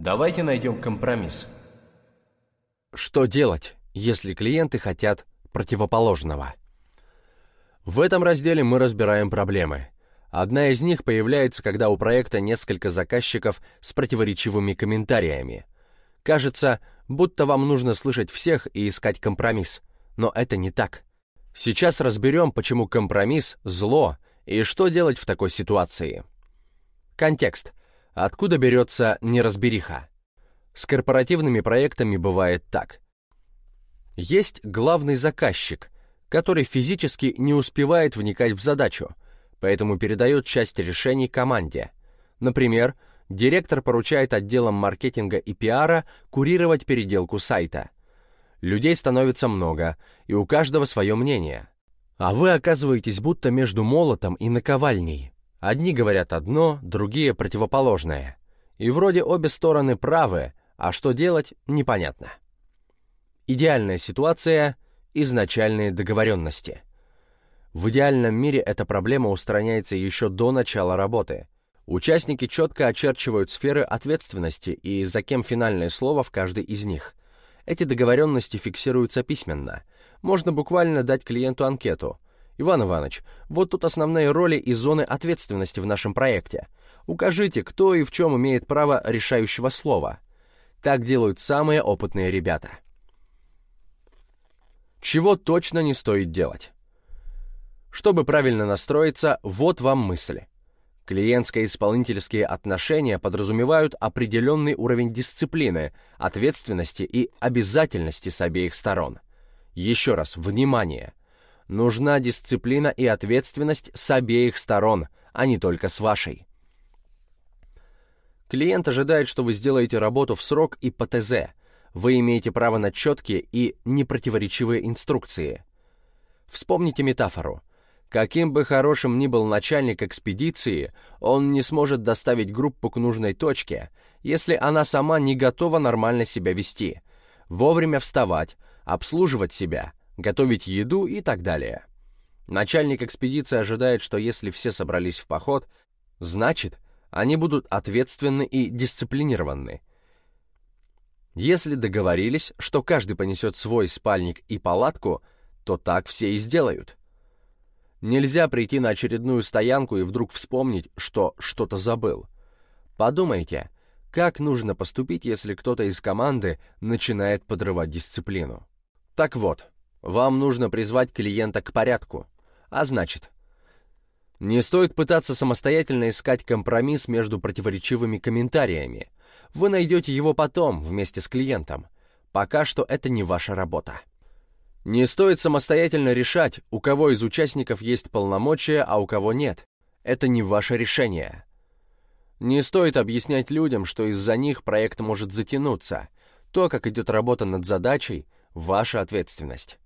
Давайте найдем компромисс. Что делать, если клиенты хотят противоположного? В этом разделе мы разбираем проблемы. Одна из них появляется, когда у проекта несколько заказчиков с противоречивыми комментариями. Кажется, будто вам нужно слышать всех и искать компромисс. Но это не так. Сейчас разберем, почему компромисс – зло, и что делать в такой ситуации. Контекст. Откуда берется неразбериха? С корпоративными проектами бывает так. Есть главный заказчик, который физически не успевает вникать в задачу, поэтому передает часть решений команде. Например, директор поручает отделам маркетинга и пиара курировать переделку сайта. Людей становится много, и у каждого свое мнение. А вы оказываетесь будто между молотом и наковальней. Одни говорят одно, другие противоположное. И вроде обе стороны правы, а что делать, непонятно. Идеальная ситуация – изначальные договоренности. В идеальном мире эта проблема устраняется еще до начала работы. Участники четко очерчивают сферы ответственности и за кем финальное слово в каждой из них. Эти договоренности фиксируются письменно. Можно буквально дать клиенту анкету. «Иван Иванович, вот тут основные роли и зоны ответственности в нашем проекте. Укажите, кто и в чем имеет право решающего слова». Так делают самые опытные ребята. Чего точно не стоит делать? Чтобы правильно настроиться, вот вам мысли. Клиентско-исполнительские отношения подразумевают определенный уровень дисциплины, ответственности и обязательности с обеих сторон. Еще раз, внимание! Нужна дисциплина и ответственность с обеих сторон, а не только с вашей. Клиент ожидает, что вы сделаете работу в срок и по ТЗ. Вы имеете право на четкие и непротиворечивые инструкции. Вспомните метафору. Каким бы хорошим ни был начальник экспедиции, он не сможет доставить группу к нужной точке, если она сама не готова нормально себя вести, вовремя вставать, обслуживать себя, готовить еду и так далее. Начальник экспедиции ожидает, что если все собрались в поход, значит, они будут ответственны и дисциплинированы. Если договорились, что каждый понесет свой спальник и палатку, то так все и сделают. Нельзя прийти на очередную стоянку и вдруг вспомнить, что что-то забыл. Подумайте, как нужно поступить, если кто-то из команды начинает подрывать дисциплину. Так вот, вам нужно призвать клиента к порядку, а значит, не стоит пытаться самостоятельно искать компромисс между противоречивыми комментариями. Вы найдете его потом, вместе с клиентом. Пока что это не ваша работа. Не стоит самостоятельно решать, у кого из участников есть полномочия, а у кого нет. Это не ваше решение. Не стоит объяснять людям, что из-за них проект может затянуться. То, как идет работа над задачей, ваша ответственность.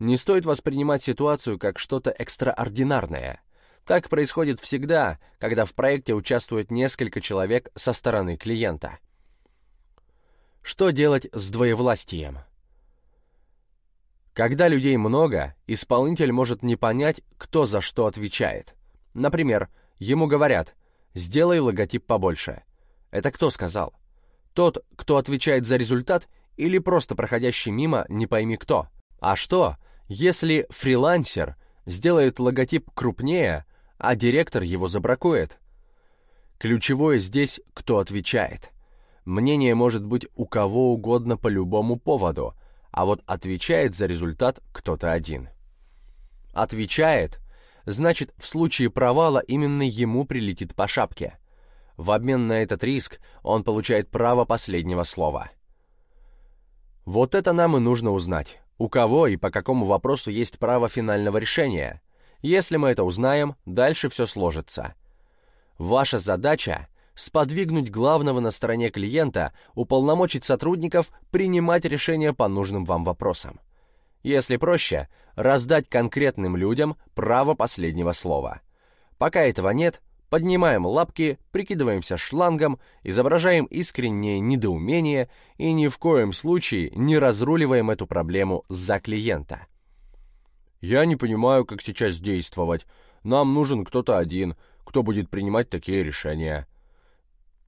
Не стоит воспринимать ситуацию как что-то экстраординарное. Так происходит всегда, когда в проекте участвует несколько человек со стороны клиента. Что делать с двоевластием? Когда людей много, исполнитель может не понять, кто за что отвечает. Например, ему говорят «сделай логотип побольше». Это кто сказал? Тот, кто отвечает за результат, или просто проходящий мимо не пойми кто? А что, если фрилансер сделает логотип крупнее, а директор его забракует? Ключевое здесь, кто отвечает. Мнение может быть у кого угодно по любому поводу, а вот отвечает за результат кто-то один. Отвечает, значит, в случае провала именно ему прилетит по шапке. В обмен на этот риск он получает право последнего слова. Вот это нам и нужно узнать. У кого и по какому вопросу есть право финального решения? Если мы это узнаем, дальше все сложится. Ваша задача — сподвигнуть главного на стороне клиента, уполномочить сотрудников принимать решения по нужным вам вопросам. Если проще, раздать конкретным людям право последнего слова. Пока этого нет, поднимаем лапки, прикидываемся шлангом, изображаем искреннее недоумение и ни в коем случае не разруливаем эту проблему за клиента. «Я не понимаю, как сейчас действовать. Нам нужен кто-то один, кто будет принимать такие решения».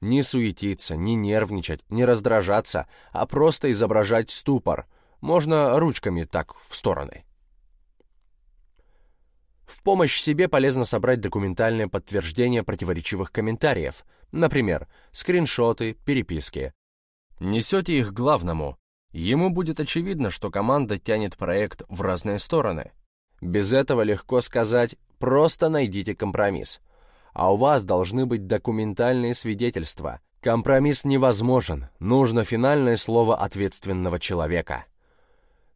Не суетиться, не нервничать, не раздражаться, а просто изображать ступор. Можно ручками так в стороны. В помощь себе полезно собрать документальное подтверждение противоречивых комментариев, например, скриншоты, переписки. Несете их главному. Ему будет очевидно, что команда тянет проект в разные стороны. Без этого легко сказать «просто найдите компромисс». А у вас должны быть документальные свидетельства. Компромисс невозможен, нужно финальное слово ответственного человека.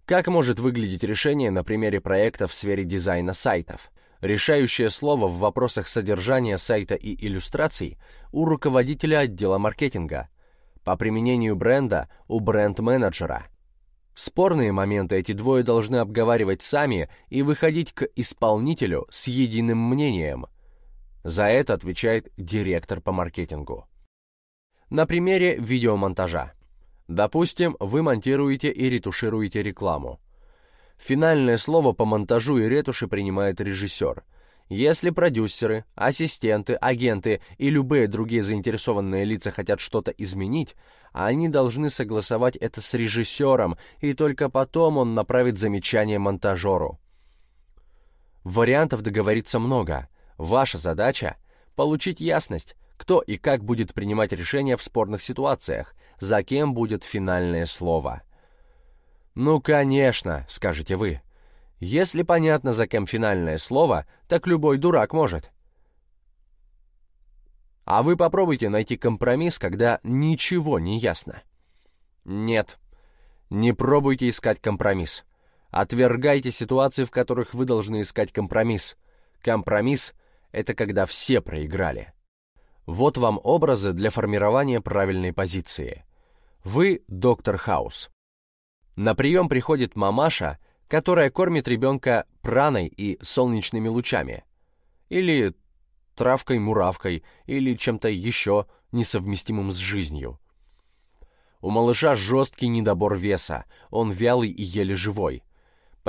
Как может выглядеть решение на примере проекта в сфере дизайна сайтов? Решающее слово в вопросах содержания сайта и иллюстраций у руководителя отдела маркетинга. По применению бренда у бренд-менеджера. Спорные моменты эти двое должны обговаривать сами и выходить к исполнителю с единым мнением. За это отвечает директор по маркетингу. На примере видеомонтажа. Допустим, вы монтируете и ретушируете рекламу. Финальное слово по монтажу и ретуши принимает режиссер. Если продюсеры, ассистенты, агенты и любые другие заинтересованные лица хотят что-то изменить, они должны согласовать это с режиссером, и только потом он направит замечание монтажеру. Вариантов договориться много. Ваша задача — получить ясность, кто и как будет принимать решения в спорных ситуациях, за кем будет финальное слово. «Ну, конечно», — скажете вы. «Если понятно, за кем финальное слово, так любой дурак может». А вы попробуйте найти компромисс, когда ничего не ясно. Нет, не пробуйте искать компромисс. Отвергайте ситуации, в которых вы должны искать компромисс. Компромисс — это когда все проиграли. Вот вам образы для формирования правильной позиции. Вы доктор Хаус. На прием приходит мамаша, которая кормит ребенка праной и солнечными лучами. Или травкой-муравкой, или чем-то еще несовместимым с жизнью. У малыша жесткий недобор веса, он вялый и еле живой.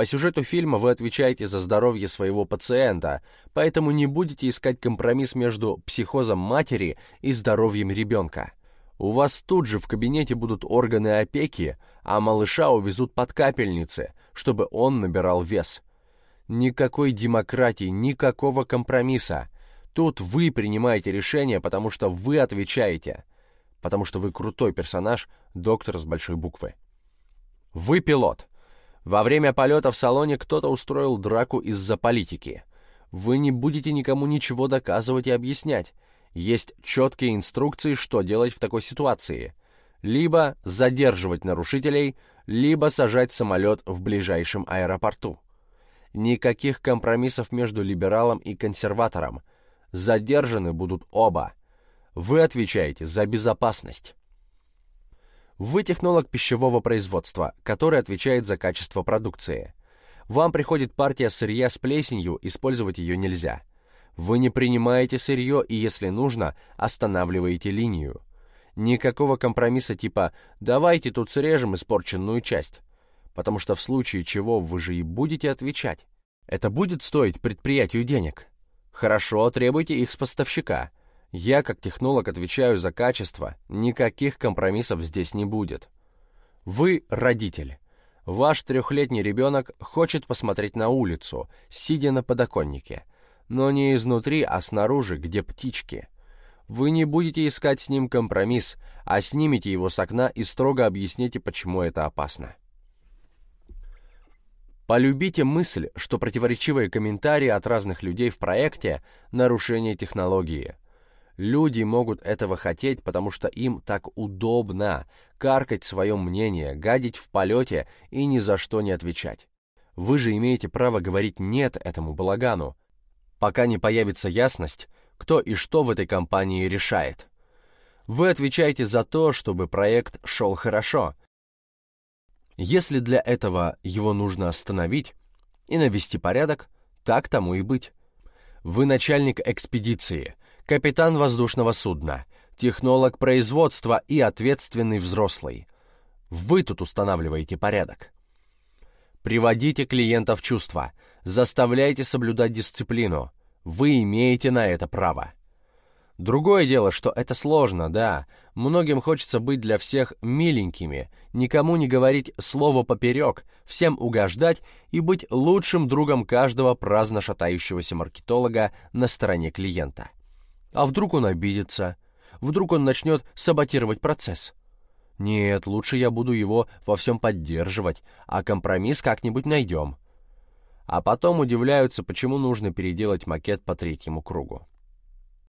По сюжету фильма вы отвечаете за здоровье своего пациента, поэтому не будете искать компромисс между психозом матери и здоровьем ребенка. У вас тут же в кабинете будут органы опеки, а малыша увезут под капельницы, чтобы он набирал вес. Никакой демократии, никакого компромисса. Тут вы принимаете решение, потому что вы отвечаете. Потому что вы крутой персонаж, доктор с большой буквы. Вы пилот. Во время полета в салоне кто-то устроил драку из-за политики. Вы не будете никому ничего доказывать и объяснять. Есть четкие инструкции, что делать в такой ситуации. Либо задерживать нарушителей, либо сажать самолет в ближайшем аэропорту. Никаких компромиссов между либералом и консерватором. Задержаны будут оба. Вы отвечаете за безопасность. Вы технолог пищевого производства, который отвечает за качество продукции. Вам приходит партия сырья с плесенью, использовать ее нельзя. Вы не принимаете сырье и, если нужно, останавливаете линию. Никакого компромисса типа «давайте тут срежем испорченную часть», потому что в случае чего вы же и будете отвечать. Это будет стоить предприятию денег. Хорошо, требуйте их с поставщика – я, как технолог, отвечаю за качество, никаких компромиссов здесь не будет. Вы родитель. Ваш трехлетний ребенок хочет посмотреть на улицу, сидя на подоконнике. Но не изнутри, а снаружи, где птички. Вы не будете искать с ним компромисс, а снимете его с окна и строго объясните, почему это опасно. Полюбите мысль, что противоречивые комментарии от разных людей в проекте – нарушение технологии – Люди могут этого хотеть, потому что им так удобно каркать свое мнение, гадить в полете и ни за что не отвечать. Вы же имеете право говорить «нет» этому балагану, пока не появится ясность, кто и что в этой компании решает. Вы отвечаете за то, чтобы проект шел хорошо. Если для этого его нужно остановить и навести порядок, так тому и быть. Вы начальник экспедиции, капитан воздушного судна, технолог производства и ответственный взрослый. Вы тут устанавливаете порядок. Приводите клиента в чувство, заставляйте соблюдать дисциплину. Вы имеете на это право. Другое дело, что это сложно, да. Многим хочется быть для всех миленькими, никому не говорить слово поперек, всем угождать и быть лучшим другом каждого праздно шатающегося маркетолога на стороне клиента. А вдруг он обидится? Вдруг он начнет саботировать процесс? Нет, лучше я буду его во всем поддерживать, а компромисс как-нибудь найдем. А потом удивляются, почему нужно переделать макет по третьему кругу.